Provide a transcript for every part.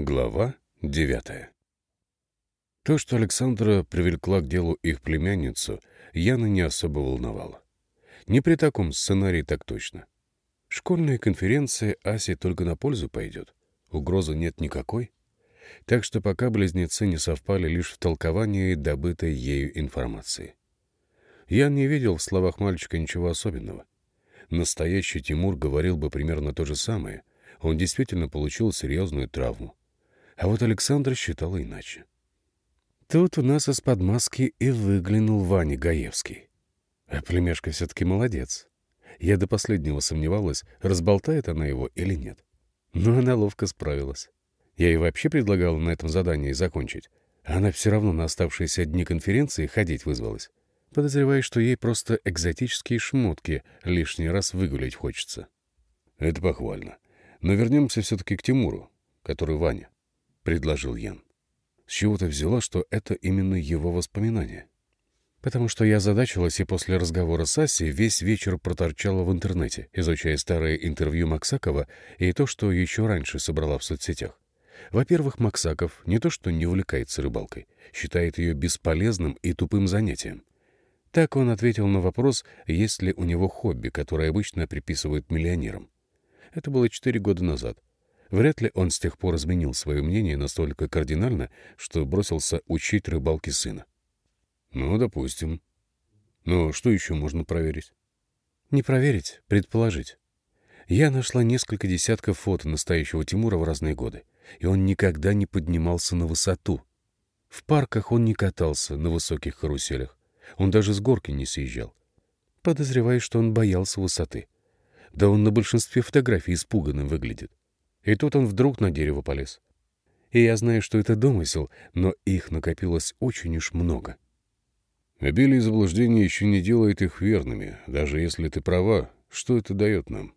Глава девятая То, что Александра привлекла к делу их племянницу, Яна не особо волновала. Не при таком сценарии так точно. Школьная конференция Асе только на пользу пойдет. Угрозы нет никакой. Так что пока близнецы не совпали лишь в толковании добытой ею информации. Ян не видел в словах мальчика ничего особенного. Настоящий Тимур говорил бы примерно то же самое. Он действительно получил серьезную травму. А вот Александр считал иначе. Тут у нас из-под маски и выглянул Ваня Гаевский. А племяшка все-таки молодец. Я до последнего сомневалась, разболтает она его или нет. Но она ловко справилась. Я ей вообще предлагал на этом задании закончить. она все равно на оставшиеся дни конференции ходить вызвалась. Подозреваю, что ей просто экзотические шмотки лишний раз выгулять хочется. Это похвально. Но вернемся все-таки к Тимуру, который Ваня предложил Ян. С чего ты взяла, что это именно его воспоминания? Потому что я задачилась и после разговора с Асей весь вечер проторчала в интернете, изучая старые интервью Максакова и то, что еще раньше собрала в соцсетях. Во-первых, Максаков не то что не увлекается рыбалкой, считает ее бесполезным и тупым занятием. Так он ответил на вопрос, есть ли у него хобби, которое обычно приписывают миллионерам. Это было четыре года назад. Вряд ли он с тех пор изменил свое мнение настолько кардинально, что бросился учить рыбалке сына. Ну, допустим. Но что еще можно проверить? Не проверить, предположить. Я нашла несколько десятков фото настоящего Тимура в разные годы, и он никогда не поднимался на высоту. В парках он не катался на высоких каруселях. Он даже с горки не съезжал. Подозреваю, что он боялся высоты. Да он на большинстве фотографий испуганным выглядит. И тут он вдруг на дерево полез. И я знаю, что это домысел, но их накопилось очень уж много. Обилие заблуждений еще не делает их верными. Даже если ты права, что это дает нам?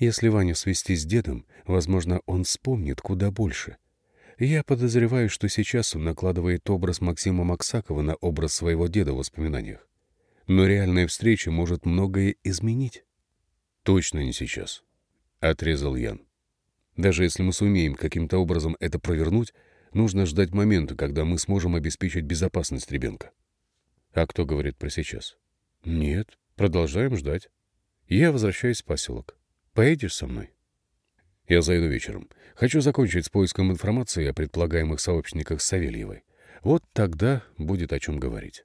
Если Ваню свести с дедом, возможно, он вспомнит куда больше. Я подозреваю, что сейчас он накладывает образ Максима Максакова на образ своего деда в воспоминаниях. Но реальная встреча может многое изменить. Точно не сейчас, — отрезал Ян. Даже если мы сумеем каким-то образом это провернуть, нужно ждать момента, когда мы сможем обеспечить безопасность ребенка. А кто говорит про сейчас? Нет, продолжаем ждать. Я возвращаюсь в поселок. Поедешь со мной? Я зайду вечером. Хочу закончить с поиском информации о предполагаемых сообщниках Савельевой. Вот тогда будет о чем говорить.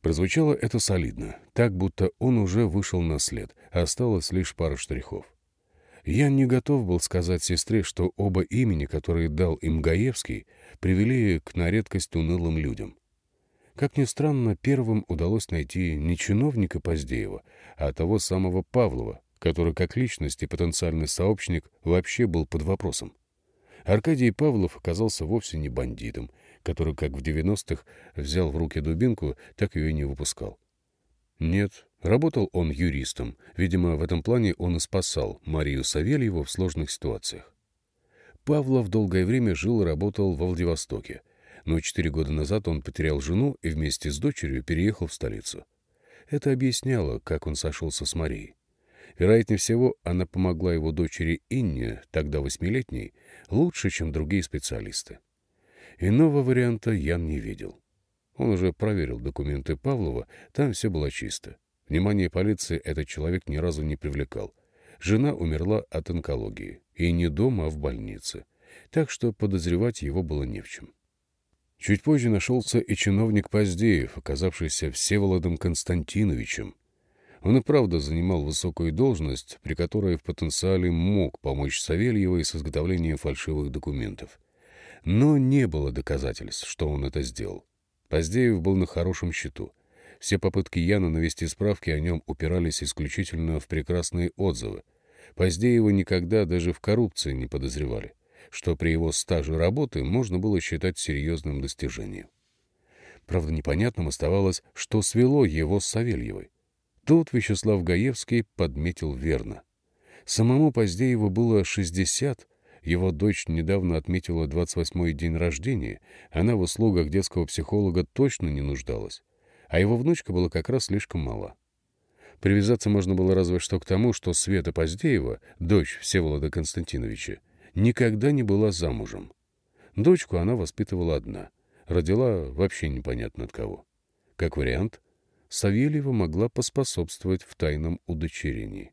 Прозвучало это солидно, так будто он уже вышел на след, осталось лишь пара штрихов. Я не готов был сказать сестре, что оба имени, которые дал им Гаевский, привели к на редкость унылым людям. Как ни странно, первым удалось найти не чиновника Поздеева, а того самого Павлова, который как личность и потенциальный сообщник вообще был под вопросом. Аркадий Павлов оказался вовсе не бандитом, который, как в 90-х, взял в руки дубинку, так ее и не выпускал. Нет, Работал он юристом. Видимо, в этом плане он и спасал Марию Савельеву в сложных ситуациях. Павлов долгое время жил и работал в Владивостоке, но четыре года назад он потерял жену и вместе с дочерью переехал в столицу. Это объясняло, как он сошелся с Марией. Вероятнее всего, она помогла его дочери Инне, тогда восьмилетней, лучше, чем другие специалисты. Иного варианта Ян не видел. Он уже проверил документы Павлова, там все было чисто. Внимание полиции этот человек ни разу не привлекал. Жена умерла от онкологии. И не дома, а в больнице. Так что подозревать его было не в чем. Чуть позже нашелся и чиновник Поздеев, оказавшийся Всеволодом Константиновичем. Он и правда занимал высокую должность, при которой в потенциале мог помочь Савельевой с изготовлением фальшивых документов. Но не было доказательств, что он это сделал. Поздеев был на хорошем счету — все попытки Яна навести справки о нем упирались исключительно в прекрасные отзывы. Позднее его никогда даже в коррупции не подозревали, что при его стаже работы можно было считать серьезным достижением. Правда, непонятным оставалось, что свело его с Савельевой. Тут Вячеслав Гаевский подметил верно. Самому Поздееву было 60, его дочь недавно отметила 28-й день рождения, она в услугах детского психолога точно не нуждалась а его внучка была как раз слишком мала. Привязаться можно было разве что к тому, что Света Поздеева, дочь Всеволода Константиновича, никогда не была замужем. Дочку она воспитывала одна, родила вообще непонятно от кого. Как вариант, Савельева могла поспособствовать в тайном удочерении.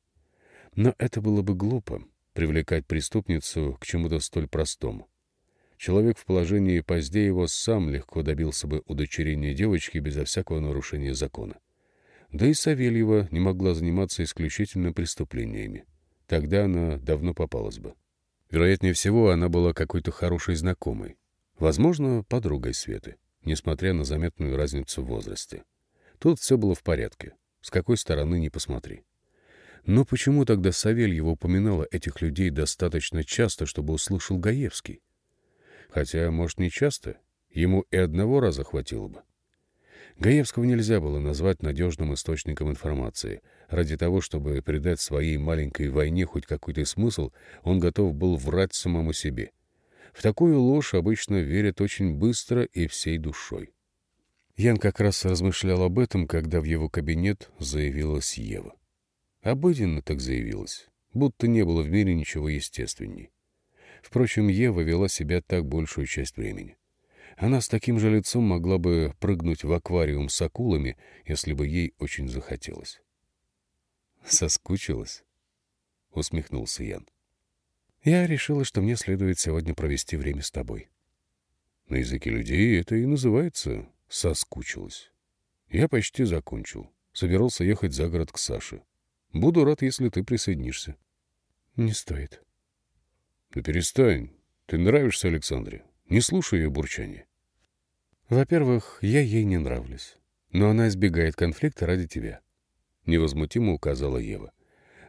Но это было бы глупо — привлекать преступницу к чему-то столь простому. Человек в положении Поздеева сам легко добился бы удочерения девочки безо всякого нарушения закона. Да и Савельева не могла заниматься исключительно преступлениями. Тогда она давно попалась бы. Вероятнее всего, она была какой-то хорошей знакомой. Возможно, подругой Светы, несмотря на заметную разницу в возрасте. Тут все было в порядке, с какой стороны ни посмотри. Но почему тогда Савельева упоминала этих людей достаточно часто, чтобы услышал Гаевский? Хотя, может, не часто, ему и одного раза хватило бы. Гаевского нельзя было назвать надежным источником информации. Ради того, чтобы придать своей маленькой войне хоть какой-то смысл, он готов был врать самому себе. В такую ложь обычно верят очень быстро и всей душой. Ян как раз размышлял об этом, когда в его кабинет заявилась Ева. Обыденно так заявилась, будто не было в мире ничего естественней. Впрочем, Ева вела себя так большую часть времени. Она с таким же лицом могла бы прыгнуть в аквариум с акулами, если бы ей очень захотелось. «Соскучилась?» — усмехнулся Ян. «Я решила, что мне следует сегодня провести время с тобой». На языке людей это и называется «соскучилась». Я почти закончил. Собирался ехать за город к Саше. Буду рад, если ты присоединишься. Не стоит. Да перестань. Ты нравишься Александре. Не слушай ее бурчание. Во-первых, я ей не нравлюсь. Но она избегает конфликта ради тебя. Невозмутимо указала Ева.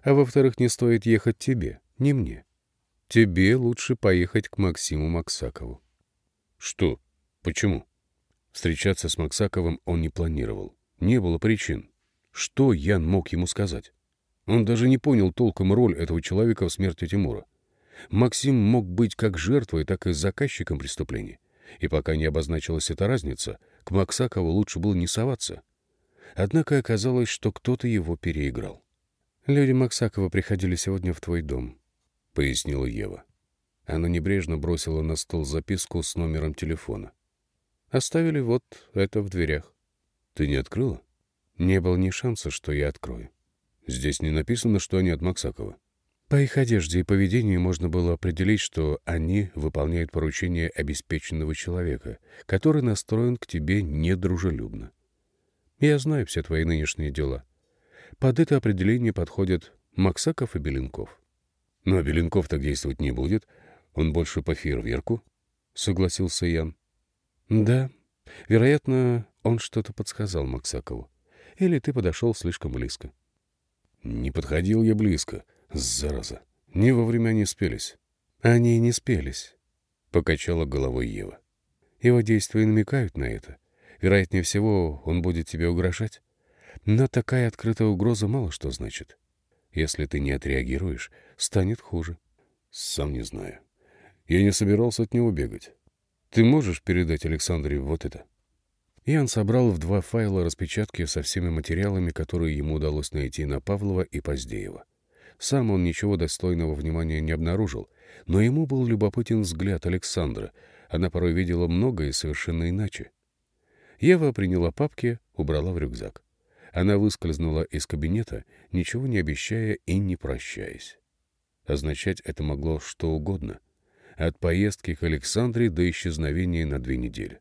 А во-вторых, не стоит ехать тебе, не мне. Тебе лучше поехать к Максиму Максакову. Что? Почему? Встречаться с Максаковым он не планировал. Не было причин. Что Ян мог ему сказать? Он даже не понял толком роль этого человека в смерти Тимура. Максим мог быть как жертвой, так и заказчиком преступления. И пока не обозначилась эта разница, к Максакову лучше было не соваться. Однако оказалось, что кто-то его переиграл. «Люди Максакова приходили сегодня в твой дом», — пояснила Ева. Она небрежно бросила на стол записку с номером телефона. «Оставили вот это в дверях». «Ты не открыла?» «Не было ни шанса, что я открою». «Здесь не написано, что они от Максакова». По их одежде и поведению можно было определить, что они выполняют поручение обеспеченного человека, который настроен к тебе недружелюбно. Я знаю все твои нынешние дела. Под это определение подходят Максаков и Беленков. Но Беленков так действовать не будет. Он больше по фейерверку, — согласился Ян. Да, вероятно, он что-то подсказал Максакову. Или ты подошел слишком близко. Не подходил я близко. Зараза. Не вовремя не спелись. Они не спелись, — покачала головой Ева. Его действия намекают на это. Вероятнее всего, он будет тебе угрожать. Но такая открытая угроза мало что значит. Если ты не отреагируешь, станет хуже. Сам не знаю. Я не собирался от него бегать. Ты можешь передать Александре вот это? Ян собрал в два файла распечатки со всеми материалами, которые ему удалось найти на Павлова и Поздеева. Сам он ничего достойного внимания не обнаружил, но ему был любопытен взгляд Александра. Она порой видела многое совершенно иначе. Ева приняла папки, убрала в рюкзак. Она выскользнула из кабинета, ничего не обещая и не прощаясь. Означать это могло что угодно. От поездки к Александре до исчезновения на две недели.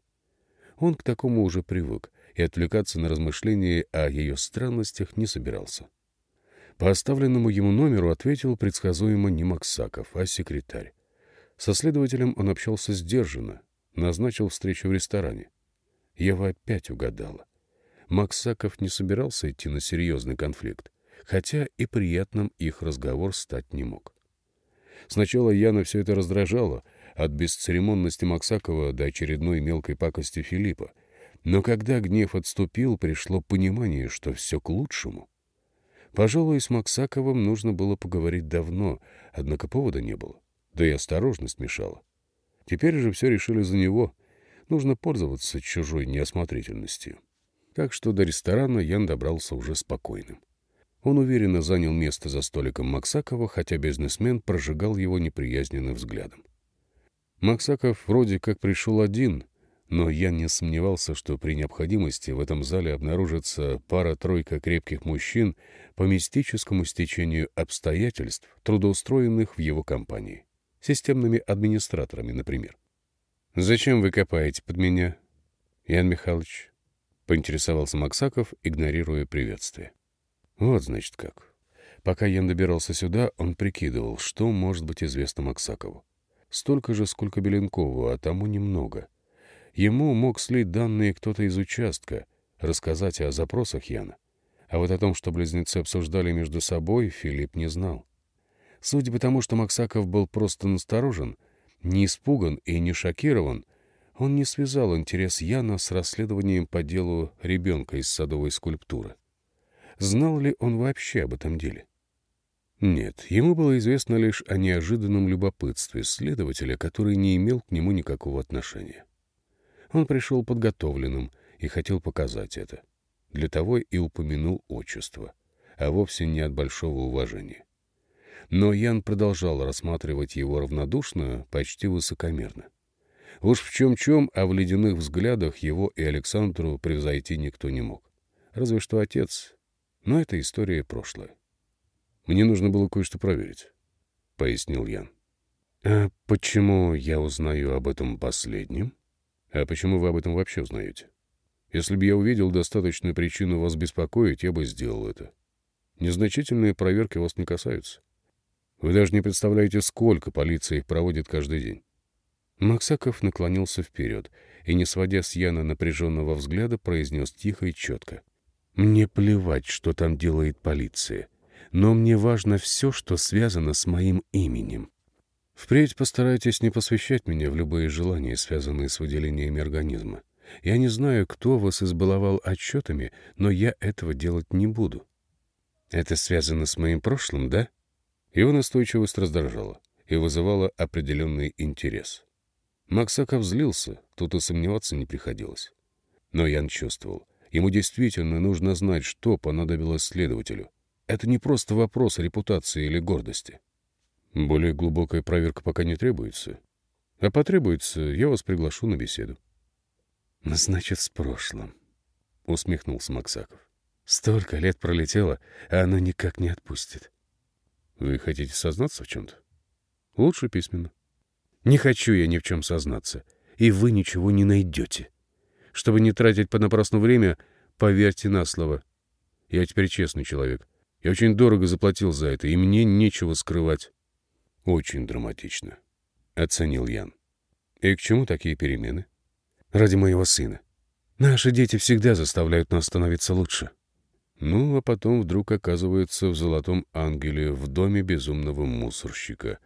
Он к такому уже привык и отвлекаться на размышления о ее странностях не собирался. По оставленному ему номеру ответил предсказуемо не Максаков, а секретарь. Со следователем он общался сдержанно, назначил встречу в ресторане. Ева опять угадала. Максаков не собирался идти на серьезный конфликт, хотя и приятным их разговор стать не мог. Сначала Яна все это раздражало, от бесцеремонности Максакова до очередной мелкой пакости Филиппа. Но когда гнев отступил, пришло понимание, что все к лучшему. Пожалуй, с Максаковым нужно было поговорить давно, однако повода не было. Да и осторожность мешала. Теперь же все решили за него. Нужно пользоваться чужой неосмотрительностью. Так что до ресторана Ян добрался уже спокойным. Он уверенно занял место за столиком Максакова, хотя бизнесмен прожигал его неприязненным взглядом. Максаков вроде как пришел один, но я не сомневался, что при необходимости в этом зале обнаружится пара-тройка крепких мужчин по мистическому стечению обстоятельств, трудоустроенных в его компании. Системными администраторами, например. «Зачем вы копаете под меня, Ян Михайлович?» — поинтересовался Максаков, игнорируя приветствие. «Вот, значит, как. Пока Ян добирался сюда, он прикидывал, что может быть известно Максакову. Столько же, сколько Беленкову, а тому немного. Ему мог слить данные кто-то из участка, рассказать о запросах Яна. А вот о том, что близнецы обсуждали между собой, Филипп не знал. Судя по тому, что Максаков был просто насторожен, не испуган и не шокирован, он не связал интерес Яна с расследованием по делу ребенка из садовой скульптуры. Знал ли он вообще об этом деле? Нет, ему было известно лишь о неожиданном любопытстве следователя, который не имел к нему никакого отношения. Он пришел подготовленным и хотел показать это. Для того и упомянул отчество, а вовсе не от большого уважения. Но Ян продолжал рассматривать его равнодушно, почти высокомерно. Уж в чем-чем, а в ледяных взглядах его и Александру превзойти никто не мог. Разве что отец. Но это история прошлая. Мне нужно было кое-что проверить, — пояснил Ян. А почему я узнаю об этом последнем? А почему вы об этом вообще узнаете? Если бы я увидел достаточную причину вас беспокоить, я бы сделал это. Незначительные проверки вас не касаются. Вы даже не представляете, сколько полиция их проводит каждый день. Максаков наклонился вперед и, не сводя с Яна напряженного взгляда, произнес тихо и четко. «Мне плевать, что там делает полиция но мне важно все, что связано с моим именем. Впредь постарайтесь не посвящать меня в любые желания, связанные с выделениями организма. Я не знаю, кто вас избаловал отчетами, но я этого делать не буду. Это связано с моим прошлым, да? Его настойчивость раздражала и вызывала определенный интерес. Максаков злился, тут и сомневаться не приходилось. Но Ян чувствовал, ему действительно нужно знать, что понадобилось следователю. Это не просто вопрос репутации или гордости. Более глубокая проверка пока не требуется. А потребуется, я вас приглашу на беседу. — Значит, с прошлым, — усмехнулся Максаков. — Столько лет пролетело, а она никак не отпустит. — Вы хотите сознаться в чем-то? — Лучше письменно. — Не хочу я ни в чем сознаться, и вы ничего не найдете. Чтобы не тратить понапрасну время, поверьте на слово. Я теперь честный человек. Я очень дорого заплатил за это, и мне нечего скрывать. Очень драматично, — оценил Ян. И к чему такие перемены? Ради моего сына. Наши дети всегда заставляют нас становиться лучше. Ну, а потом вдруг оказывается в золотом ангеле в доме безумного мусорщика.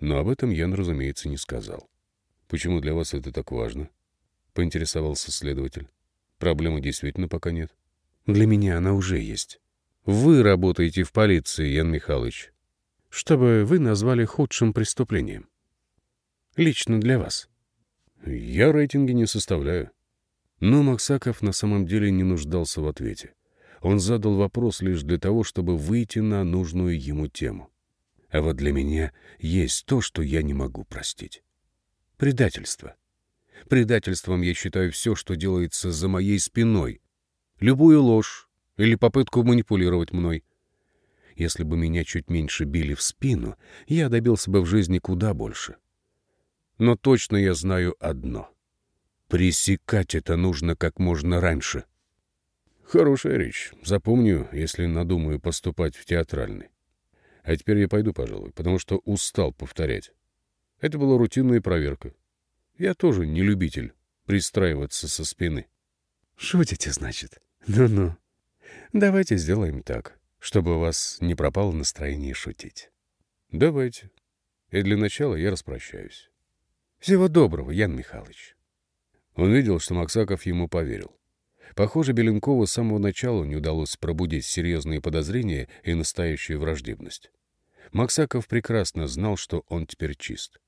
Но об этом Ян, разумеется, не сказал. Почему для вас это так важно? Поинтересовался следователь. Проблемы действительно пока нет. Для меня она уже есть. Вы работаете в полиции, Ян Михайлович. Чтобы вы назвали худшим преступлением. Лично для вас. Я рейтинги не составляю. Но Максаков на самом деле не нуждался в ответе. Он задал вопрос лишь для того, чтобы выйти на нужную ему тему. А вот для меня есть то, что я не могу простить. Предательство. Предательством я считаю все, что делается за моей спиной. Любую ложь, или попытку манипулировать мной. Если бы меня чуть меньше били в спину, я добился бы в жизни куда больше. Но точно я знаю одно. Пресекать это нужно как можно раньше. Хорошая речь. Запомню, если надумаю поступать в театральный. А теперь я пойду, пожалуй, потому что устал повторять. Это была рутинная проверка. Я тоже не любитель пристраиваться со спины. Шутите, значит? Ну-ну. Давайте сделаем так, чтобы у вас не пропало настроение шутить. Давайте. И для начала я распрощаюсь. Всего доброго, Ян Михайлович. Он видел, что Максаков ему поверил. Похоже, Беленкову с самого начала не удалось пробудить серьезные подозрения и настоящую враждебность. Максаков прекрасно знал, что он теперь чист.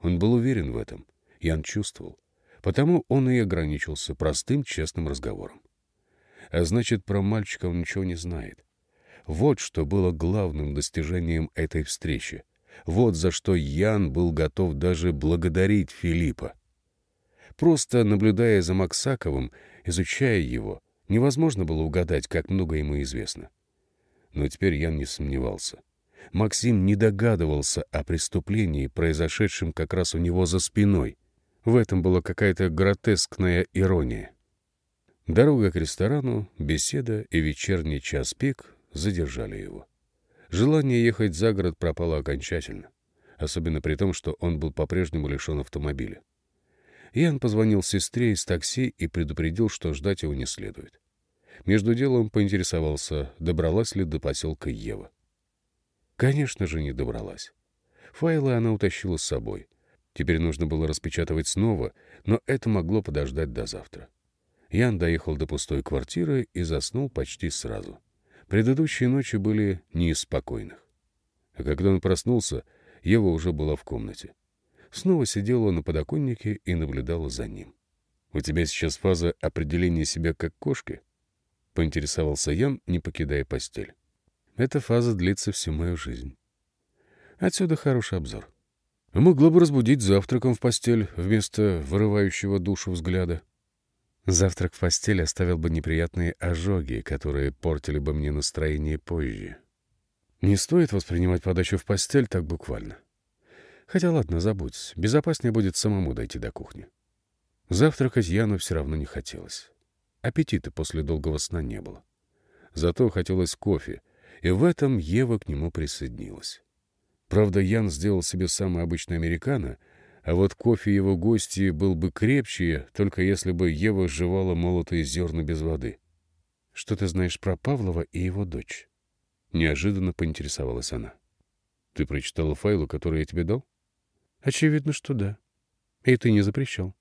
Он был уверен в этом, Ян чувствовал. Потому он и ограничился простым честным разговором а значит, про мальчика он ничего не знает. Вот что было главным достижением этой встречи. Вот за что Ян был готов даже благодарить Филиппа. Просто наблюдая за Максаковым, изучая его, невозможно было угадать, как много ему известно. Но теперь Ян не сомневался. Максим не догадывался о преступлении, произошедшем как раз у него за спиной. В этом была какая-то гротескная ирония. Дорога к ресторану, беседа и вечерний час пик задержали его. Желание ехать за город пропало окончательно, особенно при том, что он был по-прежнему лишен автомобиля. Ян позвонил сестре из такси и предупредил, что ждать его не следует. Между делом поинтересовался, добралась ли до поселка Ева. Конечно же, не добралась. Файлы она утащила с собой. Теперь нужно было распечатывать снова, но это могло подождать до завтра. Ян доехал до пустой квартиры и заснул почти сразу. Предыдущие ночи были не. А когда он проснулся, Ева уже была в комнате. Снова сидела на подоконнике и наблюдала за ним. «У тебя сейчас фаза определения себя как кошки?» — поинтересовался Ян, не покидая постель. «Эта фаза длится всю мою жизнь. Отсюда хороший обзор. Могла бы разбудить завтраком в постель вместо вырывающего душу взгляда. Завтрак в постель оставил бы неприятные ожоги, которые портили бы мне настроение позже. Не стоит воспринимать подачу в постель так буквально. Хотя ладно, забудь. Безопаснее будет самому дойти до кухни. Завтракать Яну все равно не хотелось. Аппетита после долгого сна не было. Зато хотелось кофе, и в этом Ева к нему присоединилась. Правда, Ян сделал себе самый обычный американо, а вот кофе его гости был бы крепче, только если бы Ева жевала молотые зерна без воды. «Что ты знаешь про Павлова и его дочь?» Неожиданно поинтересовалась она. «Ты прочитала файлы, которые я тебе дал?» Очевидно, что да. И ты не запрещал.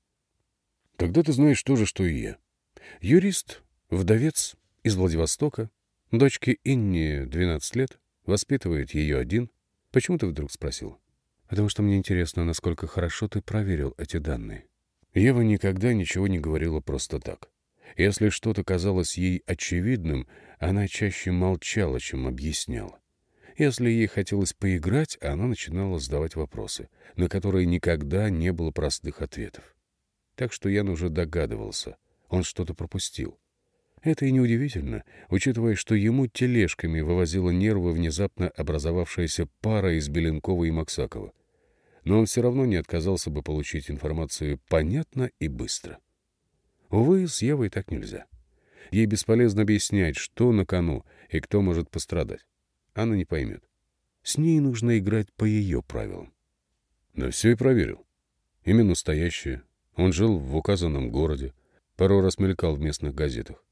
Тогда ты знаешь то же, что и я. Юрист, вдовец из Владивостока, дочке Инне 12 лет, воспитывает ее один. Почему ты вдруг спросил? Потому что мне интересно, насколько хорошо ты проверил эти данные. Ева никогда ничего не говорила просто так. Если что-то казалось ей очевидным, она чаще молчала, чем объясняла. Если ей хотелось поиграть, она начинала задавать вопросы, на которые никогда не было простых ответов. Так что Ян уже догадывался, он что-то пропустил. Это и неудивительно, учитывая, что ему тележками вывозила нервы внезапно образовавшаяся пара из Беленкова и Максакова. Но он все равно не отказался бы получить информацию понятно и быстро. Увы, с Евой так нельзя. Ей бесполезно объяснять, что на кону и кто может пострадать она не поймет. С ней нужно играть по ее правилам. Да все и проверил. Имя настоящее. Он жил в указанном городе. Пару раз мелькал в местных газетах.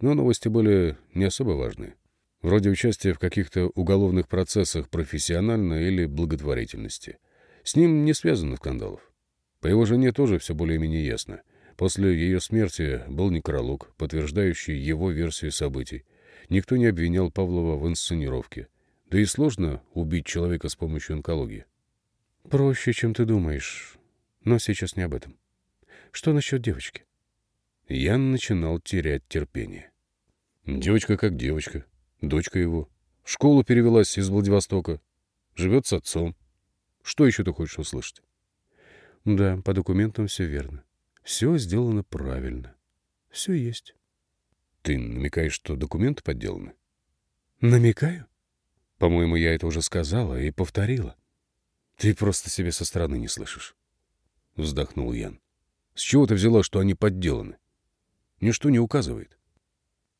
Но новости были не особо важные. Вроде участия в каких-то уголовных процессах профессионально или благотворительности. С ним не связано скандалов. По его жене тоже все более-менее ясно. После ее смерти был некролог, подтверждающий его версию событий. Никто не обвинял Павлова в инсценировке. Да и сложно убить человека с помощью онкологии. Проще, чем ты думаешь. Но сейчас не об этом. Что насчет девочки? Я начинал терять терпение. Девочка как девочка. Дочка его. В школу перевелась из Владивостока. Живет с отцом. Что еще ты хочешь услышать? Да, по документам все верно. Все сделано правильно. Все есть. Ты намекаешь, что документы подделаны? Намекаю? По-моему, я это уже сказала и повторила. Ты просто себе со стороны не слышишь. Вздохнул Ян. С чего ты взяла, что они подделаны? Ничто не указывает.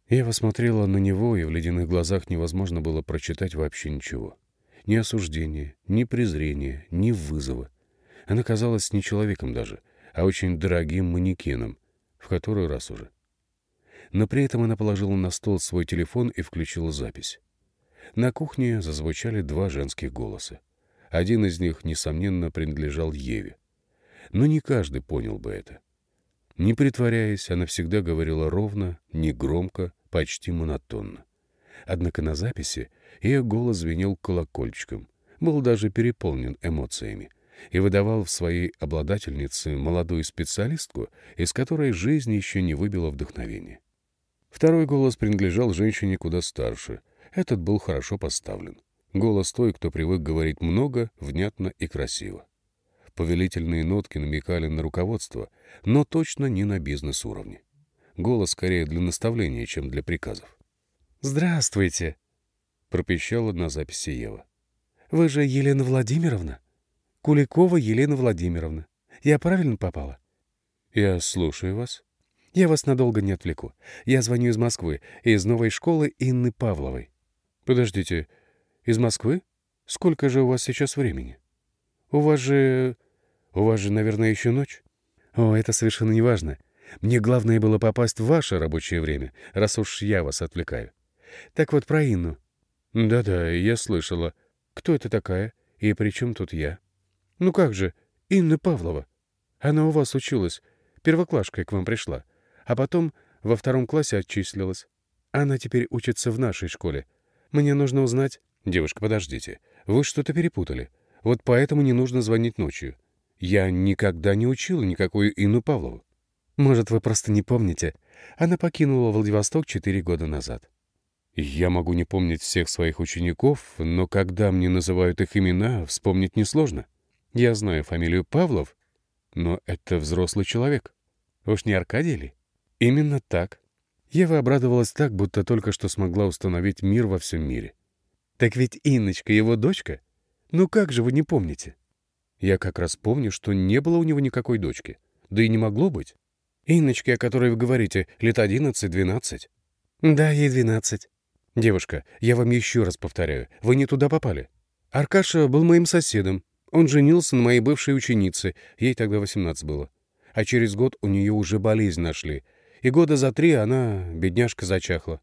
Я посмотрела на него, и в ледяных глазах невозможно было прочитать вообще ничего. Ни осуждения, ни презрения, ни вызова. Она казалась не человеком даже, а очень дорогим манекеном, в который раз уже но при этом она положила на стол свой телефон и включила запись. На кухне зазвучали два женских голоса. Один из них, несомненно, принадлежал Еве. Но не каждый понял бы это. Не притворяясь, она всегда говорила ровно, негромко, почти монотонно. Однако на записи ее голос звенел колокольчиком, был даже переполнен эмоциями, и выдавал в своей обладательнице молодую специалистку, из которой жизнь еще не выбила вдохновение. Второй голос принадлежал женщине куда старше. Этот был хорошо поставлен. Голос той, кто привык говорить много, внятно и красиво. Повелительные нотки намекали на руководство, но точно не на бизнес-уровне. Голос скорее для наставления, чем для приказов. «Здравствуйте!» — пропищала на записи Ева. «Вы же Елена Владимировна? Куликова Елена Владимировна. Я правильно попала?» «Я слушаю вас». «Я вас надолго не отвлеку. Я звоню из Москвы, из новой школы Инны Павловой». «Подождите, из Москвы? Сколько же у вас сейчас времени? У вас же... у вас же, наверное, еще ночь?» «О, это совершенно не важно. Мне главное было попасть в ваше рабочее время, раз уж я вас отвлекаю. Так вот про Инну». «Да-да, я слышала. Кто это такая? И при чем тут я?» «Ну как же, Инна Павлова. Она у вас училась, первоклашкой к вам пришла, а потом во втором классе отчислилась. Она теперь учится в нашей школе. Мне нужно узнать...» «Девушка, подождите. Вы что-то перепутали. Вот поэтому не нужно звонить ночью. Я никогда не учила никакую Инну Павлову». «Может, вы просто не помните? Она покинула Владивосток четыре года назад». «Я могу не помнить всех своих учеников, но когда мне называют их имена, вспомнить несложно. Я знаю фамилию Павлов, но это взрослый человек. Уж не Аркадий ли?» «Именно так». Ева обрадовалась так, будто только что смогла установить мир во всем мире. «Так ведь Инночка его дочка? Ну как же вы не помните?» «Я как раз помню, что не было у него никакой дочки. Да и не могло быть. Инночке, о которой вы говорите, лет одиннадцать-двенадцать?» «Да, ей двенадцать». «Девушка, я вам еще раз повторяю, вы не туда попали. Аркаша был моим соседом. Он женился на моей бывшей ученице, ей тогда восемнадцать было. А через год у нее уже болезнь нашли. И года за три она, бедняжка, зачахла.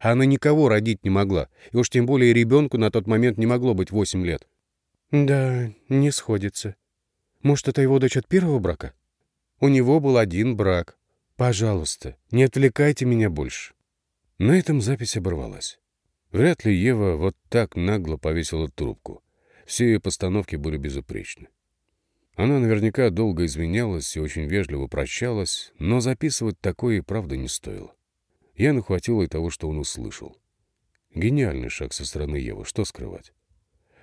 А она никого родить не могла, и уж тем более ребенку на тот момент не могло быть восемь лет. «Да, не сходится. Может, это его дочь от первого брака?» У него был один брак. Пожалуйста, не отвлекайте меня больше. На этом запись оборвалась. Вряд ли Ева вот так нагло повесила трубку. Все ее постановки были безупречны. Она наверняка долго извинялась и очень вежливо прощалась, но записывать такое и правда не стоило. Я нахватила и того, что он услышал. Гениальный шаг со стороны Евы, что скрывать.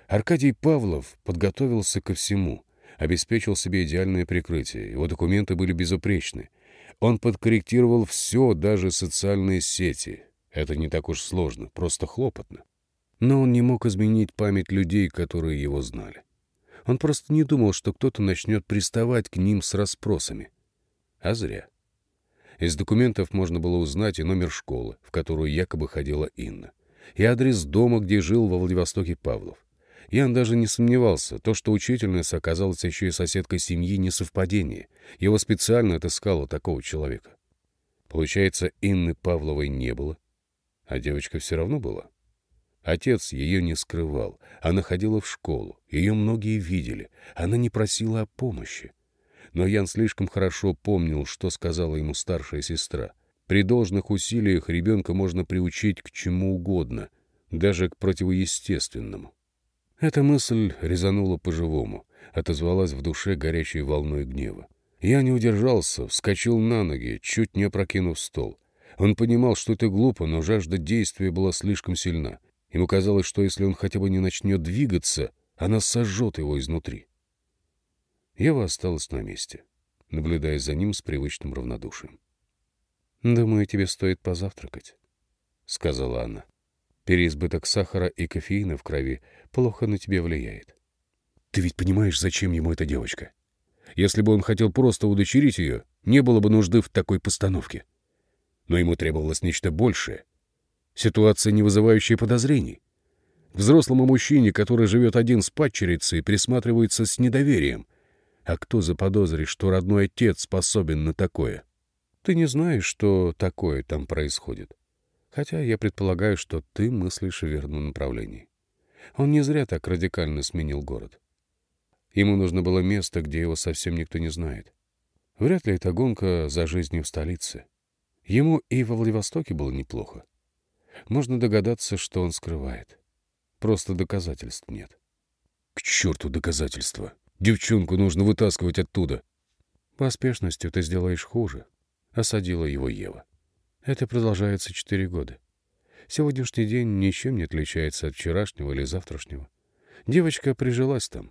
Аркадий Павлов подготовился ко всему обеспечил себе идеальное прикрытие, его документы были безупречны. Он подкорректировал все, даже социальные сети. Это не так уж сложно, просто хлопотно. Но он не мог изменить память людей, которые его знали. Он просто не думал, что кто-то начнет приставать к ним с расспросами. А зря. Из документов можно было узнать и номер школы, в которую якобы ходила Инна, и адрес дома, где жил во Владивостоке Павлов. Ян даже не сомневался. То, что учительница оказалась еще и соседкой семьи, не совпадение. Его специально отыскало такого человека. Получается, Инны Павловой не было, а девочка все равно была. Отец ее не скрывал. Она ходила в школу. Ее многие видели. Она не просила о помощи. Но Ян слишком хорошо помнил, что сказала ему старшая сестра. При должных усилиях ребенка можно приучить к чему угодно, даже к противоестественному. Эта мысль резанула по-живому, отозвалась в душе горячей волной гнева. Я не удержался, вскочил на ноги, чуть не опрокинув стол. Он понимал, что это глупо, но жажда действия была слишком сильна. Ему казалось, что если он хотя бы не начнет двигаться, она сожжет его изнутри. Ева осталась на месте, наблюдая за ним с привычным равнодушием. «Думаю, тебе стоит позавтракать», — сказала она. Переизбыток сахара и кофеина в крови плохо на тебя влияет. Ты ведь понимаешь, зачем ему эта девочка? Если бы он хотел просто удочерить ее, не было бы нужды в такой постановке. Но ему требовалось нечто большее. Ситуация, не вызывающая подозрений. Взрослому мужчине, который живет один с падчерицей, присматривается с недоверием. А кто заподозрит, что родной отец способен на такое? Ты не знаешь, что такое там происходит хотя я предполагаю, что ты мыслишь в верном направлении. Он не зря так радикально сменил город. Ему нужно было место, где его совсем никто не знает. Вряд ли это гонка за жизнью в столице. Ему и во Владивостоке было неплохо. Можно догадаться, что он скрывает. Просто доказательств нет. К черту доказательства! Девчонку нужно вытаскивать оттуда. Поспешностью ты сделаешь хуже, — осадила его Ева. Это продолжается четыре года. Сегодняшний день ничем не отличается от вчерашнего или завтрашнего. Девочка прижилась там.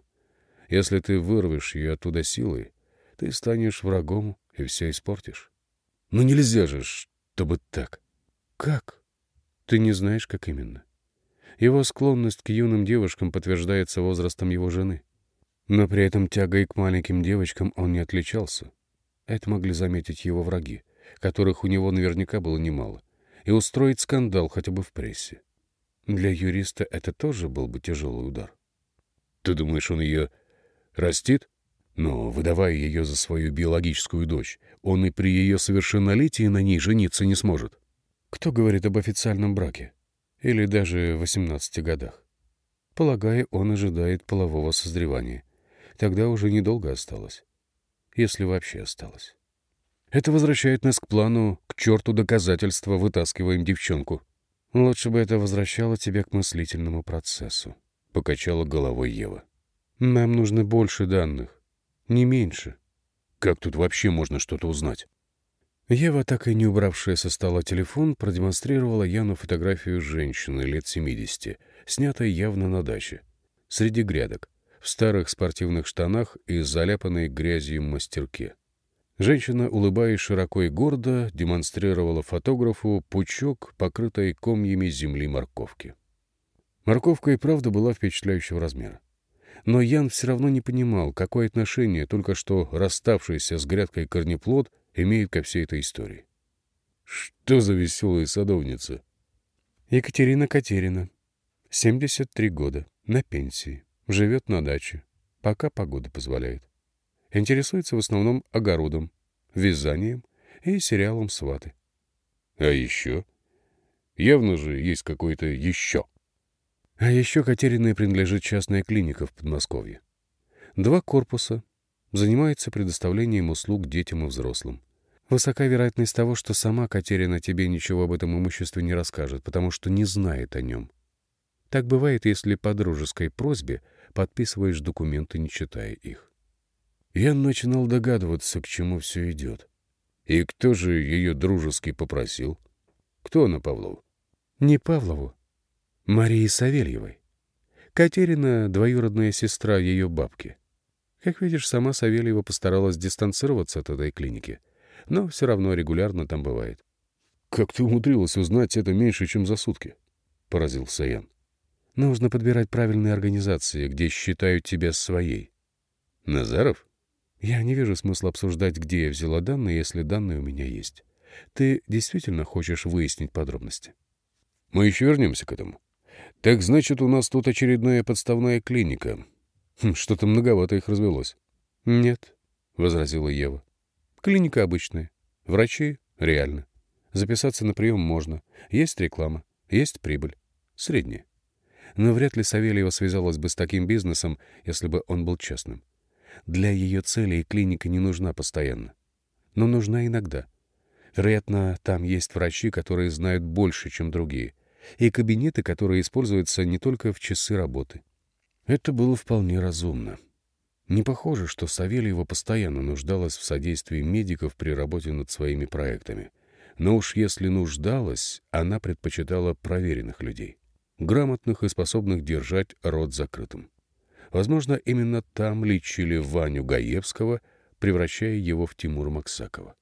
Если ты вырвешь ее оттуда силой, ты станешь врагом и все испортишь. Ну нельзя же, чтобы так. Как? Ты не знаешь, как именно. Его склонность к юным девушкам подтверждается возрастом его жены. Но при этом тягой к маленьким девочкам он не отличался. Это могли заметить его враги, которых у него наверняка было немало, и устроить скандал хотя бы в прессе. Для юриста это тоже был бы тяжелый удар. Ты думаешь, он ее растит? Но, выдавая ее за свою биологическую дочь, он и при ее совершеннолетии на ней жениться не сможет. Кто говорит об официальном браке? Или даже 18 годах? Полагаю, он ожидает полового созревания. Тогда уже недолго осталось. Если вообще осталось. Это возвращает нас к плану «к черту доказательства, вытаскиваем девчонку». Лучше бы это возвращало тебя к мыслительному процессу, — покачала головой Ева. Нам нужно больше данных, не меньше. Как тут вообще можно что-то узнать? Ева, так и не убравшая со стола телефон, продемонстрировала Яну фотографию женщины лет 70, снятой явно на даче, среди грядок, в старых спортивных штанах и заляпанной грязью мастерке. Женщина, улыбаясь широко и гордо, демонстрировала фотографу пучок, покрытой комьями земли морковки. Морковка и правда была впечатляющего размера. Но Ян все равно не понимал, какое отношение только что расставшийся с грядкой корнеплод имеет ко всей этой истории. Что за веселая садовница? Екатерина Катерина. 73 года. На пенсии. Живет на даче. Пока погода позволяет. Интересуется в основном огородом, вязанием и сериалом «Сваты». А еще? Явно же есть какое-то еще. А еще Катериной принадлежит частная клиника в Подмосковье. Два корпуса. Занимается предоставлением услуг детям и взрослым. Высока вероятность того, что сама Катерина тебе ничего об этом имуществе не расскажет, потому что не знает о нем. Так бывает, если по дружеской просьбе подписываешь документы, не читая их. Я начинал догадываться, к чему все идет. И кто же ее дружески попросил? Кто она Павлову? Не Павлову. Марии Савельевой. Катерина — двоюродная сестра ее бабки. Как видишь, сама Савельева постаралась дистанцироваться от этой клиники — но все равно регулярно там бывает. «Как ты умудрилась узнать это меньше, чем за сутки?» — поразился Ян. «Нужно подбирать правильные организации, где считают тебя своей». «Назаров?» «Я не вижу смысла обсуждать, где я взяла данные, если данные у меня есть. Ты действительно хочешь выяснить подробности?» «Мы еще вернемся к этому. Так значит, у нас тут очередная подставная клиника. Хм, что-то многовато их развелось». «Нет», — возразила Ева. Клиника обычная. Врачи — реально. Записаться на прием можно. Есть реклама, есть прибыль. Средняя. Но вряд ли Савельева связалась бы с таким бизнесом, если бы он был честным. Для ее целей клиника не нужна постоянно. Но нужна иногда. Вероятно, там есть врачи, которые знают больше, чем другие, и кабинеты, которые используются не только в часы работы. Это было вполне разумно. Не похоже, что Савельева постоянно нуждалась в содействии медиков при работе над своими проектами. Но уж если нуждалась, она предпочитала проверенных людей, грамотных и способных держать рот закрытым. Возможно, именно там лечили Ваню Гаевского, превращая его в Тимура Максакова.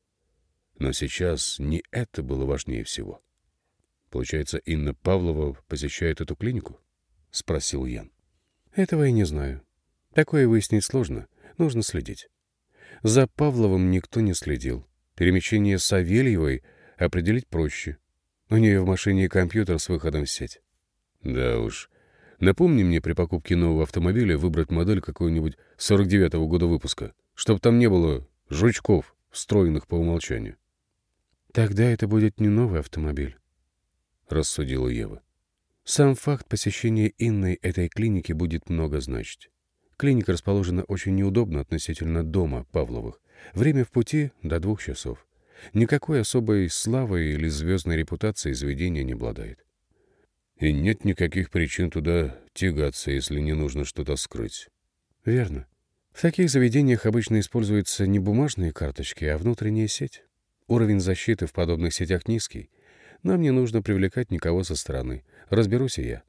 Но сейчас не это было важнее всего. «Получается, Инна Павлова посещает эту клинику?» — спросил Ян. «Этого я не знаю. Такое выяснить сложно, нужно следить. За Павловым никто не следил. Перемещение Савельевой определить проще. У нее в машине компьютер с выходом в сеть. Да уж. Напомни мне при покупке нового автомобиля выбрать модель какой-нибудь 49-го года выпуска, чтобы там не было жучков, встроенных по умолчанию. Тогда это будет не новый автомобиль, — рассудила Ева. Сам факт посещения Инной этой клиники будет много значить. Клиника расположена очень неудобно относительно дома Павловых. Время в пути до двух часов. Никакой особой славы или звездной репутации заведение не обладает. И нет никаких причин туда тягаться, если не нужно что-то скрыть. Верно. В таких заведениях обычно используются не бумажные карточки, а внутренняя сеть. Уровень защиты в подобных сетях низкий, Нам не нужно привлекать никого со стороны. Разберусь и я.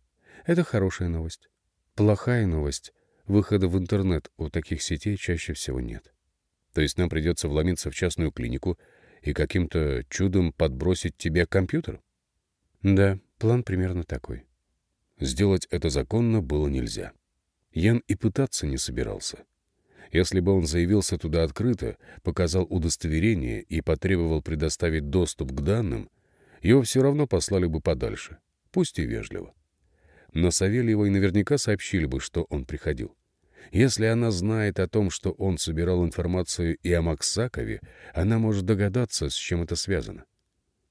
Это хорошая новость. Плохая новость. Выхода в интернет у таких сетей чаще всего нет. То есть нам придется вломиться в частную клинику и каким-то чудом подбросить тебе компьютер? Да, план примерно такой. Сделать это законно было нельзя. Ян и пытаться не собирался. Если бы он заявился туда открыто, показал удостоверение и потребовал предоставить доступ к данным, его все равно послали бы подальше, пусть и вежливо. Но Савельевой наверняка сообщили бы, что он приходил. Если она знает о том, что он собирал информацию и о Максакове, она может догадаться, с чем это связано.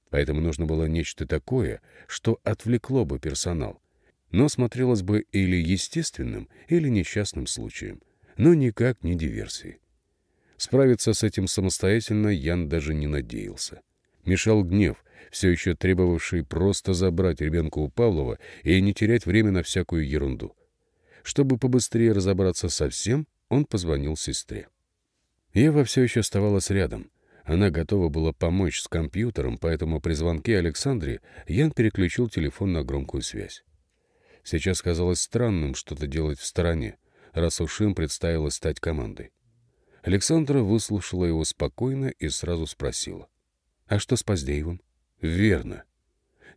Поэтому нужно было нечто такое, что отвлекло бы персонал, но смотрелось бы или естественным, или несчастным случаем, но никак не диверсией. Справиться с этим самостоятельно Ян даже не надеялся. Мешал гнев, все еще требовавший просто забрать ребенка у Павлова и не терять время на всякую ерунду. Чтобы побыстрее разобраться со всем, он позвонил сестре. Ева все еще оставалась рядом. Она готова была помочь с компьютером, поэтому при звонке Александре Ян переключил телефон на громкую связь. Сейчас казалось странным что-то делать в стороне, раз уж им представилось стать командой. Александра выслушала его спокойно и сразу спросила. «А что с Поздеевым?» «Верно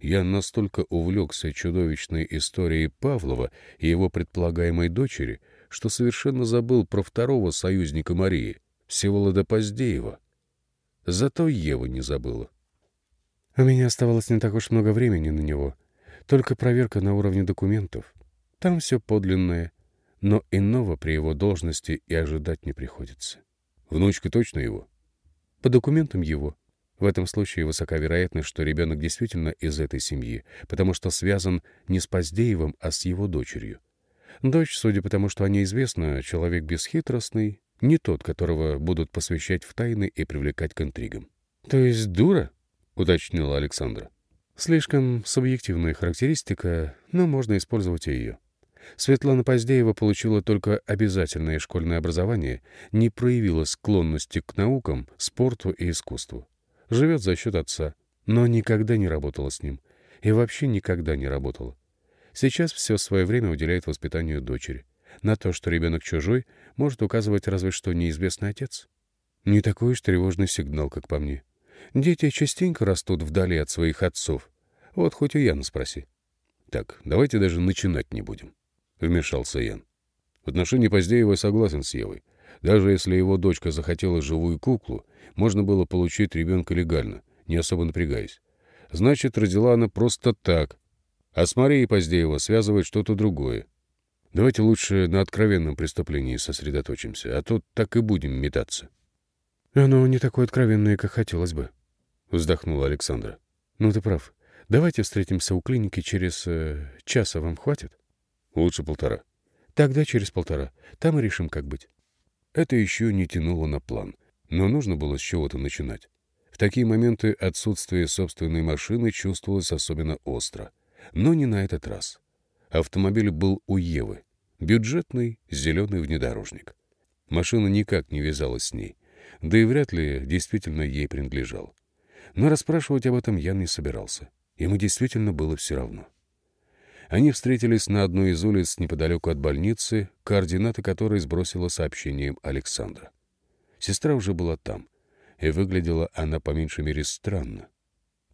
я настолько увлекся чудовищной историей Павлова и его предполагаемой дочери, что совершенно забыл про второго союзника Марии, Всеволода Поздеева. Зато Ева не забыла. У меня оставалось не так уж много времени на него. Только проверка на уровне документов. Там все подлинное, но иного при его должности и ожидать не приходится. Внучка точно его? По документам его. В этом случае высока вероятность, что ребенок действительно из этой семьи, потому что связан не с Поздеевым, а с его дочерью. Дочь, судя по тому, что о ней известно, человек бесхитростный, не тот, которого будут посвящать в тайны и привлекать к интригам. — То есть дура? — уточнила Александра. Слишком субъективная характеристика, но можно использовать и ее. Светлана Поздеева получила только обязательное школьное образование, не проявила склонности к наукам, спорту и искусству живет за счет отца, но никогда не работала с ним. И вообще никогда не работала. Сейчас все свое время уделяет воспитанию дочери. На то, что ребенок чужой, может указывать разве что неизвестный отец. Не такой уж тревожный сигнал, как по мне. Дети частенько растут вдали от своих отцов. Вот хоть у Яна спроси. Так, давайте даже начинать не будем, — вмешался Ян. В отношении Поздеева согласен с Евой. Даже если его дочка захотела живую куклу, можно было получить ребенка легально, не особо напрягаясь. Значит, родила она просто так. А с Марией Поздеева связывает что-то другое. Давайте лучше на откровенном преступлении сосредоточимся, а то так и будем метаться. — Оно не такое откровенное, как хотелось бы, — вздохнула Александра. — Ну, ты прав. Давайте встретимся у клиники через э, часа. Вам хватит? — Лучше полтора. — Тогда через полтора. Там и решим, как быть. Это еще не тянуло на план, но нужно было с чего-то начинать. В такие моменты отсутствие собственной машины чувствовалось особенно остро. Но не на этот раз. Автомобиль был у Евы. Бюджетный зеленый внедорожник. Машина никак не вязалась с ней, да и вряд ли действительно ей принадлежал. Но расспрашивать об этом я не собирался. Ему действительно было все равно. Они встретились на одной из улиц неподалеку от больницы, координаты которой сбросила сообщением Александра. Сестра уже была там, и выглядела она по меньшей мере странно.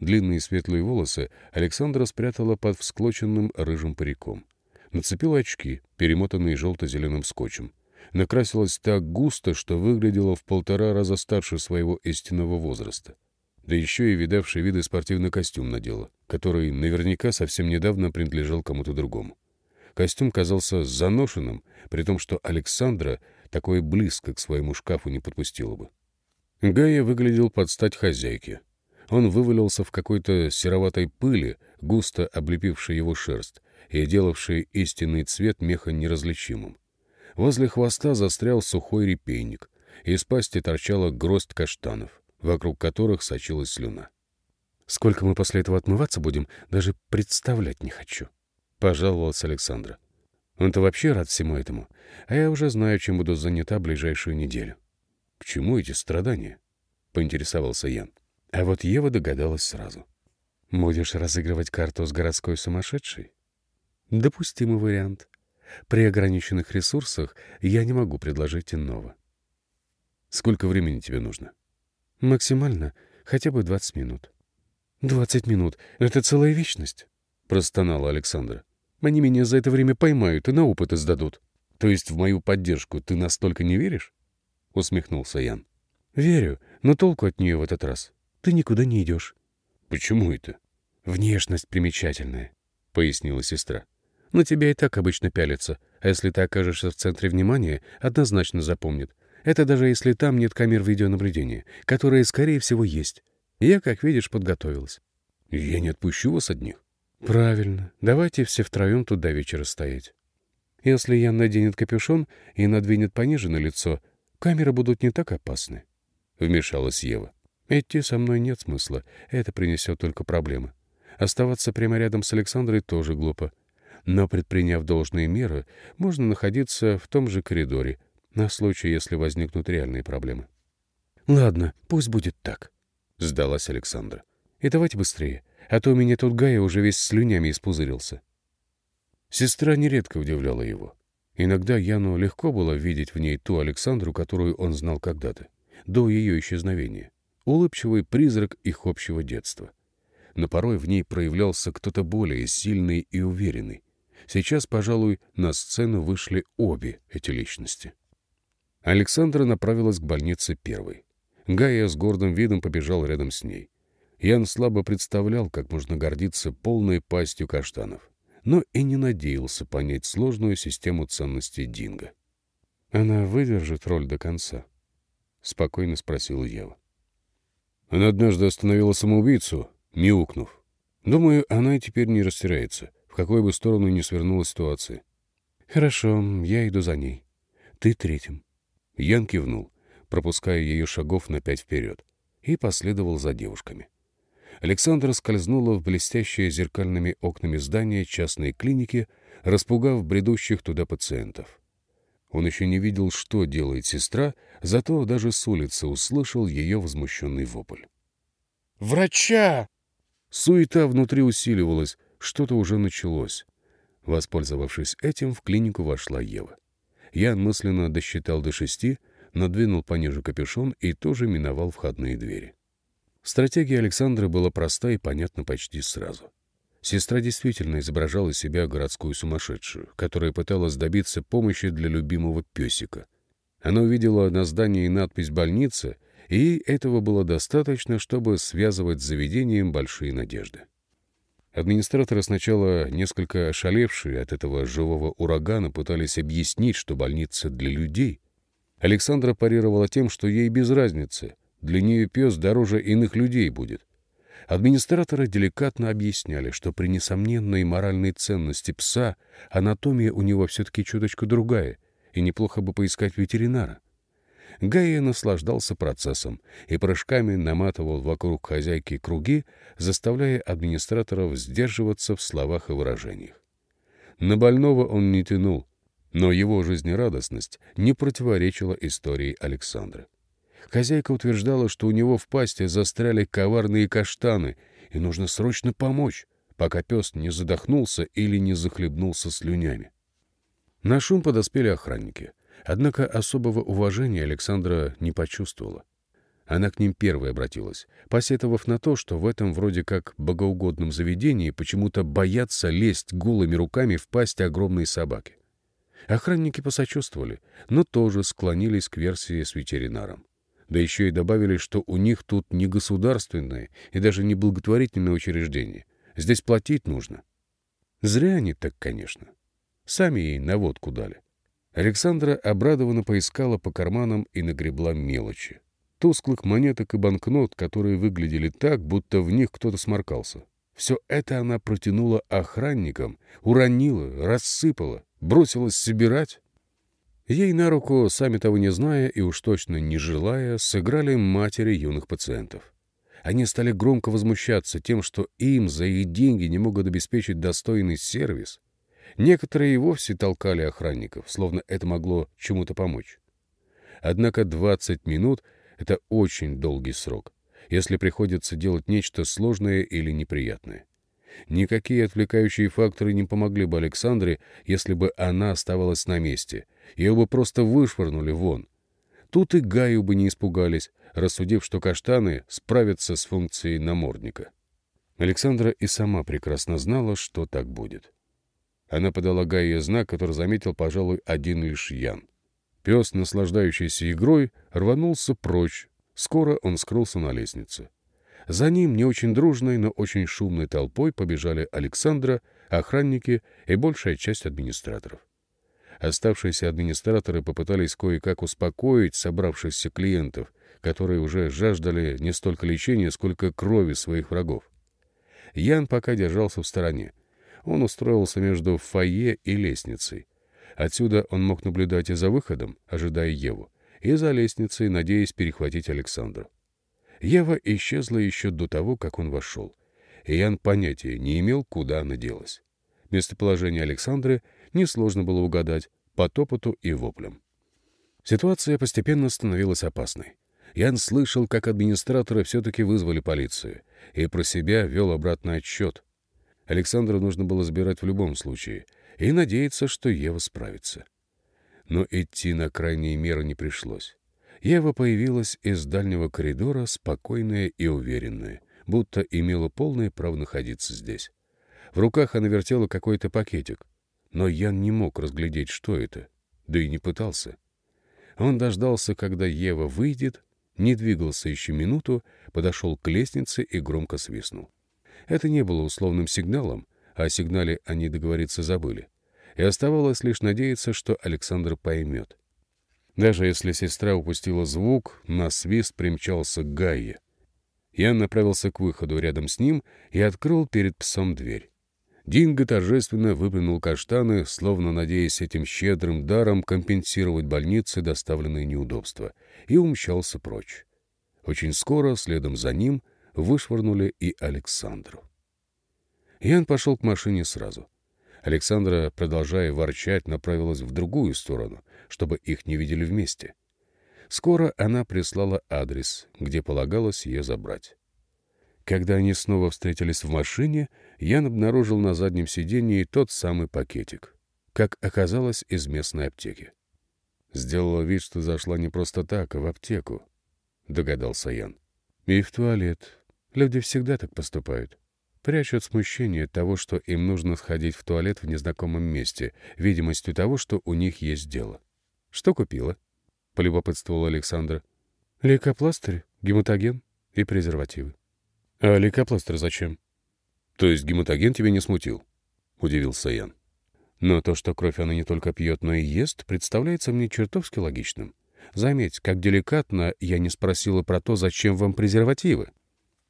Длинные светлые волосы Александра спрятала под всклоченным рыжим париком. Нацепила очки, перемотанные желто-зеленым скотчем. Накрасилась так густо, что выглядела в полтора раза старше своего истинного возраста. Да еще и видавший виды спортивный костюм надела, который наверняка совсем недавно принадлежал кому-то другому. Костюм казался заношенным, при том, что Александра такое близко к своему шкафу не подпустила бы. Гая выглядел под стать хозяйке. Он вывалился в какой-то сероватой пыли, густо облепившей его шерсть и делавшей истинный цвет меха неразличимым. Возле хвоста застрял сухой репейник, из пасти торчала гроздь каштанов вокруг которых сочилась слюна. «Сколько мы после этого отмываться будем, даже представлять не хочу», — пожаловалась Александра. «Он-то вообще рад всему этому, а я уже знаю, чем буду занята ближайшую неделю». «К чему эти страдания?» — поинтересовался Ян. А вот Ева догадалась сразу. Будешь разыгрывать карту с городской сумасшедшей? Допустимый вариант. При ограниченных ресурсах я не могу предложить иного. Сколько времени тебе нужно? Максимально хотя бы 20 минут. 20 минут — это целая вечность, — простонала Александра. Они меня за это время поймают и на опыт сдадут. То есть в мою поддержку ты настолько не веришь? — усмехнулся Ян. «Верю, но толку от нее в этот раз. Ты никуда не идешь». «Почему это?» «Внешность примечательная», — пояснила сестра. «На тебя и так обычно пялятся, а если ты окажешься в центре внимания, однозначно запомнит. Это даже если там нет камер видеонаблюдения, которые, скорее всего, есть. Я, как видишь, подготовилась». «Я не отпущу вас одних». «Правильно. Давайте все втроем тут до вечера стоять. Если Ян наденет капюшон и надвинет пониже на лицо, камеры будут не так опасны», — вмешалась Ева. «Идти со мной нет смысла, это принесет только проблемы. Оставаться прямо рядом с Александрой тоже глупо. Но, предприняв должные меры, можно находиться в том же коридоре, на случай, если возникнут реальные проблемы». «Ладно, пусть будет так», — сдалась Александра. «И давайте быстрее, а то у меня тут Гая уже весь слюнями испузырился». Сестра нередко удивляла его. Иногда Яну легко было видеть в ней ту Александру, которую он знал когда-то, до ее исчезновения. Улыбчивый призрак их общего детства. Но порой в ней проявлялся кто-то более сильный и уверенный. Сейчас, пожалуй, на сцену вышли обе эти личности. Александра направилась к больнице первой. Гая с гордым видом побежал рядом с ней. Ян слабо представлял, как можно гордиться полной пастью каштанов но и не надеялся понять сложную систему ценностей Динго. «Она выдержит роль до конца?» — спокойно спросила Ева. Она однажды остановила самоубийцу, мяукнув. Думаю, она и теперь не растеряется, в какой бы сторону ни свернула ситуация. «Хорошо, я иду за ней. Ты третьим». Ян кивнул, пропуская ее шагов на пять вперед, и последовал за девушками. Александра скользнула в блестящее зеркальными окнами здание частной клиники, распугав бредущих туда пациентов. Он еще не видел, что делает сестра, зато даже с улицы услышал ее возмущенный вопль. «Врача!» Суета внутри усиливалась, что-то уже началось. Воспользовавшись этим, в клинику вошла Ева. Я мысленно досчитал до шести, надвинул пониже капюшон и тоже миновал входные двери. Стратегия Александра была проста и понятна почти сразу. Сестра действительно изображала себя городскую сумасшедшую, которая пыталась добиться помощи для любимого песика. Она увидела на здании надпись «больница», и этого было достаточно, чтобы связывать с заведением большие надежды. Администраторы сначала, несколько ошалевшие от этого живого урагана, пытались объяснить, что больница для людей. Александра парировала тем, что ей без разницы, для нее пес дороже иных людей будет. Администраторы деликатно объясняли, что при несомненной моральной ценности пса анатомия у него все-таки чуточку другая, и неплохо бы поискать ветеринара. Гайя наслаждался процессом и прыжками наматывал вокруг хозяйки круги, заставляя администраторов сдерживаться в словах и выражениях. На больного он не тянул, но его жизнерадостность не противоречила истории Александра. Хозяйка утверждала, что у него в пасте застряли коварные каштаны, и нужно срочно помочь, пока пес не задохнулся или не захлебнулся слюнями. На шум подоспели охранники. Однако особого уважения Александра не почувствовала. Она к ним первой обратилась, посетовав на то, что в этом вроде как богоугодном заведении почему-то боятся лезть голыми руками в пасть огромной собаки. Охранники посочувствовали, но тоже склонились к версии с ветеринаром. Да еще и добавили, что у них тут не государственное и даже не благотворительное учреждение. Здесь платить нужно. Зря они так, конечно. Сами ей наводку дали. Александра обрадованно поискала по карманам и нагребла мелочи. Тусклых монеток и банкнот, которые выглядели так, будто в них кто-то сморкался. Все это она протянула охранникам, уронила, рассыпала, бросилась собирать. Ей на руку, сами того не зная и уж точно не желая, сыграли матери юных пациентов. Они стали громко возмущаться тем, что им за их деньги не могут обеспечить достойный сервис. Некоторые и вовсе толкали охранников, словно это могло чему-то помочь. Однако 20 минут — это очень долгий срок. если приходится делать нечто сложное или неприятное. Никакие отвлекающие факторы не помогли бы Александре, если бы она оставалась на месте. Ее бы просто вышвырнули вон. Тут и Гаю бы не испугались, рассудив, что каштаны справятся с функцией намордника. Александра и сама прекрасно знала, что так будет. Она подала Гае знак, который заметил, пожалуй, один лишь Ян. Пес, наслаждающийся игрой, рванулся прочь. Скоро он скрылся на лестнице. За ним не очень дружной, но очень шумной толпой побежали Александра, охранники и большая часть администраторов. Оставшиеся администраторы попытались кое-как успокоить собравшихся клиентов, которые уже жаждали не столько лечения, сколько крови своих врагов. Ян пока держался в стороне. Он устроился между фойе и лестницей. Отсюда он мог наблюдать и за выходом, ожидая Еву, и за лестницей, надеясь перехватить Александру. Ева исчезла еще до того, как он вошел. И Ян понятия не имел, куда она делась. Местоположение Александры несложно было угадать по топоту и воплям. Ситуация постепенно становилась опасной. Ян слышал, как администраторы все-таки вызвали полицию, и про себя вел обратный отсчет. Александру нужно было сбирать в любом случае и надеяться, что Ева справится. Но идти на крайние меры не пришлось. Ева появилась из дальнего коридора, спокойная и уверенная, будто имела полное право находиться здесь. В руках она вертела какой-то пакетик, но Ян не мог разглядеть, что это, да и не пытался. Он дождался, когда Ева выйдет, не двигался еще минуту, подошел к лестнице и громко свистнул. Это не было условным сигналом, а о сигнале они договориться забыли. И оставалось лишь надеяться, что Александр поймет. Даже если сестра упустила звук, на свист примчался Гайя. Я направился к выходу рядом с ним и открыл перед псом дверь. Динго торжественно выплюнул каштаны, словно надеясь этим щедрым даром компенсировать больнице доставленные неудобства, и умчался прочь. Очень скоро, следом за ним, вышвырнули и Александру. Ян пошел к машине сразу. Александра, продолжая ворчать, направилась в другую сторону, чтобы их не видели вместе. Скоро она прислала адрес, где полагалось ее забрать. Когда они снова встретились в машине, Ян обнаружил на заднем сиденье тот самый пакетик, как оказалось, из местной аптеки. Сделала вид, что зашла не просто так, а в аптеку, догадался Ян. И в туалет. Люди всегда так поступают прячут смущение от того, что им нужно сходить в туалет в незнакомом месте, видимостью того, что у них есть дело. «Что купила?» — полюбопытствовал Александр. «Лейкопластырь, гематоген и презервативы». «А лейкопластырь зачем?» «То есть гематоген тебя не смутил?» — удивился Ян. «Но то, что кровь она не только пьет, но и ест, представляется мне чертовски логичным. Заметь, как деликатно я не спросила про то, зачем вам презервативы.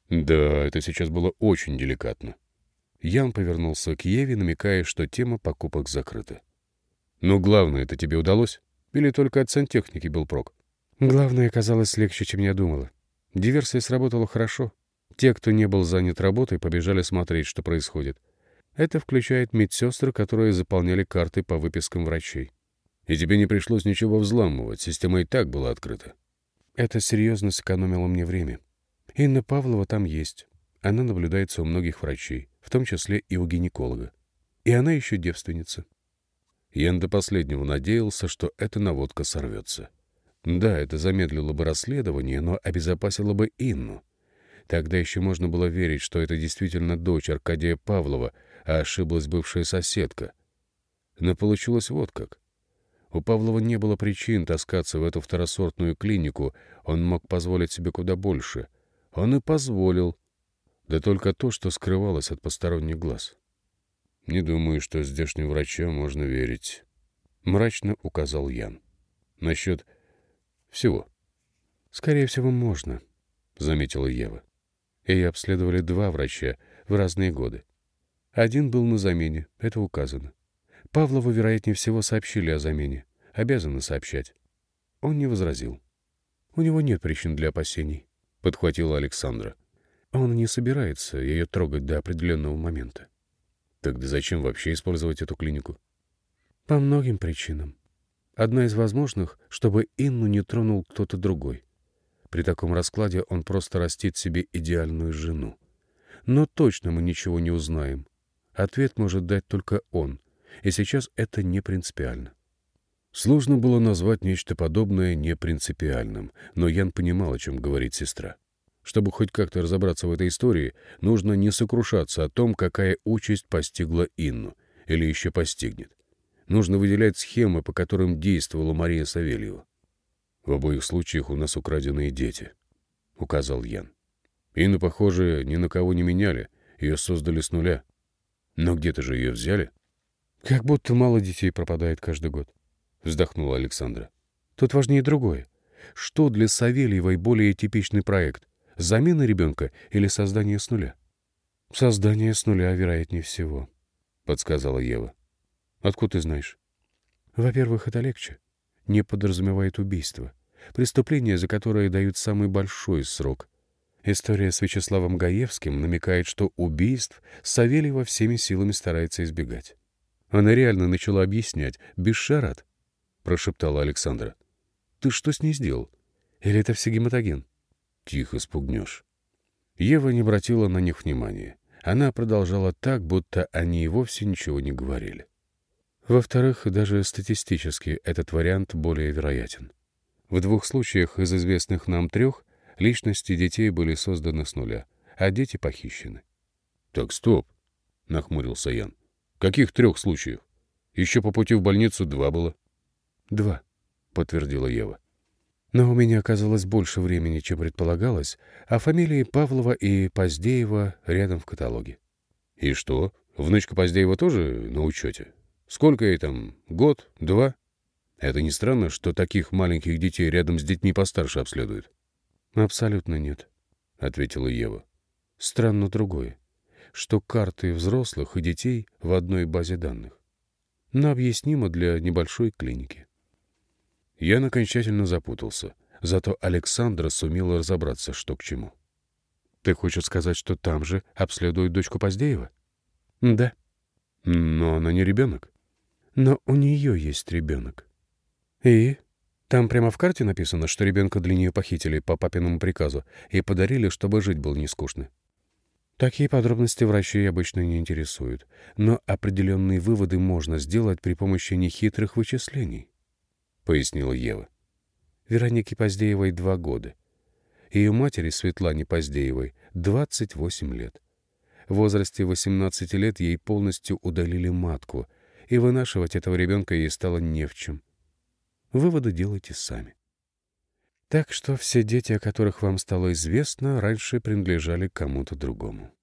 Да, это сейчас было очень деликатно. Ян повернулся к Еве, намекая, что тема покупок закрыта. «Но главное, это тебе удалось? Или только от сантехники был прок?» «Главное оказалось легче, чем я думала. Диверсия сработала хорошо. Те, кто не был занят работой, побежали смотреть, что происходит. Это включает медсестры, которые заполняли карты по выпискам врачей. И тебе не пришлось ничего взламывать, система и так была открыта. Это серьезно сэкономило мне время. Инна Павлова там есть. Она наблюдается у многих врачей, в том числе и у гинеколога. И она еще девственница. Ян до последнего надеялся, что эта наводка сорвется. Да, это замедлило бы расследование, но обезопасило бы Инну. Тогда еще можно было верить, что это действительно дочь Аркадия Павлова, а ошиблась бывшая соседка. Но получилось вот как. У Павлова не было причин таскаться в эту второсортную клинику, он мог позволить себе куда больше — он и позволил. Да только то, что скрывалось от посторонних глаз. «Не думаю, что здешним врачам можно верить», — мрачно указал Ян. «Насчет всего». «Скорее всего, можно», — заметила Ева. Ей обследовали два врача в разные годы. Один был на замене, это указано. Павлову, вероятнее всего, сообщили о замене. Обязаны сообщать. Он не возразил. У него нет причин для опасений подхватила Александра. Он не собирается ее трогать до определенного момента. Тогда зачем вообще использовать эту клинику? По многим причинам. Одна из возможных, чтобы Инну не тронул кто-то другой. При таком раскладе он просто растит себе идеальную жену. Но точно мы ничего не узнаем. Ответ может дать только он, и сейчас это не принципиально. Сложно было назвать нечто подобное непринципиальным, но Ян понимал, о чем говорит сестра. Чтобы хоть как-то разобраться в этой истории, нужно не сокрушаться о том, какая участь постигла Инну, или еще постигнет. Нужно выделять схемы, по которым действовала Мария Савельева. «В обоих случаях у нас украденные дети», — указал Ян. Инну, похоже, ни на кого не меняли, ее создали с нуля. Но где-то же ее взяли. «Как будто мало детей пропадает каждый год», — вздохнула Александра. «Тут важнее другое. Что для Савельевой более типичный проект? Замена ребенка или создание с нуля?» «Создание с нуля, вероятнее всего», — подсказала Ева. «Откуда ты знаешь?» «Во-первых, это легче не подразумевает убийство. Преступление, за которое дают самый большой срок. История с Вячеславом Гаевским намекает, что убийств Савельева всеми силами старается избегать. Она реально начала объяснять, без шарат, — прошептала Александра. «Ты что с ней сделал? Или это все гематоген?» «Тихо спугнешь». Ева не обратила на них внимания. Она продолжала так, будто они и вовсе ничего не говорили. Во-вторых, даже статистически этот вариант более вероятен. В двух случаях из известных нам трех личности детей были созданы с нуля, а дети похищены. — Так, стоп, — нахмурился Ян. — Каких трех случаев? Еще по пути в больницу два было. — Два, — подтвердила Ева. Но у меня оказалось больше времени, чем предполагалось, а фамилии Павлова и Поздеева рядом в каталоге. — И что, внучка Поздеева тоже на учете? Сколько ей там? Год? Два? Это не странно, что таких маленьких детей рядом с детьми постарше обследуют? Абсолютно нет, — ответила Ева. Странно другое, что карты взрослых и детей в одной базе данных. Но объяснимо для небольшой клиники. Я окончательно запутался, зато Александра сумела разобраться, что к чему. Ты хочешь сказать, что там же обследуют дочку Поздеева? Да. Но она не ребенок. Но у нее есть ребенок. И? Там прямо в карте написано, что ребенка для нее похитили по папиному приказу и подарили, чтобы жить было не скучно. Такие подробности врачей обычно не интересуют, но определенные выводы можно сделать при помощи нехитрых вычислений, — пояснила Ева. Веронике Поздеевой два года. Ее матери, Светлане Поздеевой, 28 лет. В возрасте 18 лет ей полностью удалили матку — и вынашивать этого ребенка ей стало не в чем. Выводы делайте сами. Так что все дети, о которых вам стало известно, раньше принадлежали кому-то другому.